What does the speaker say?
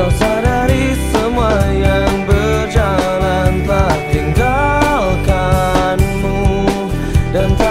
Kau sadari semua yang berjalan telah tinggalkanmu. Dan tak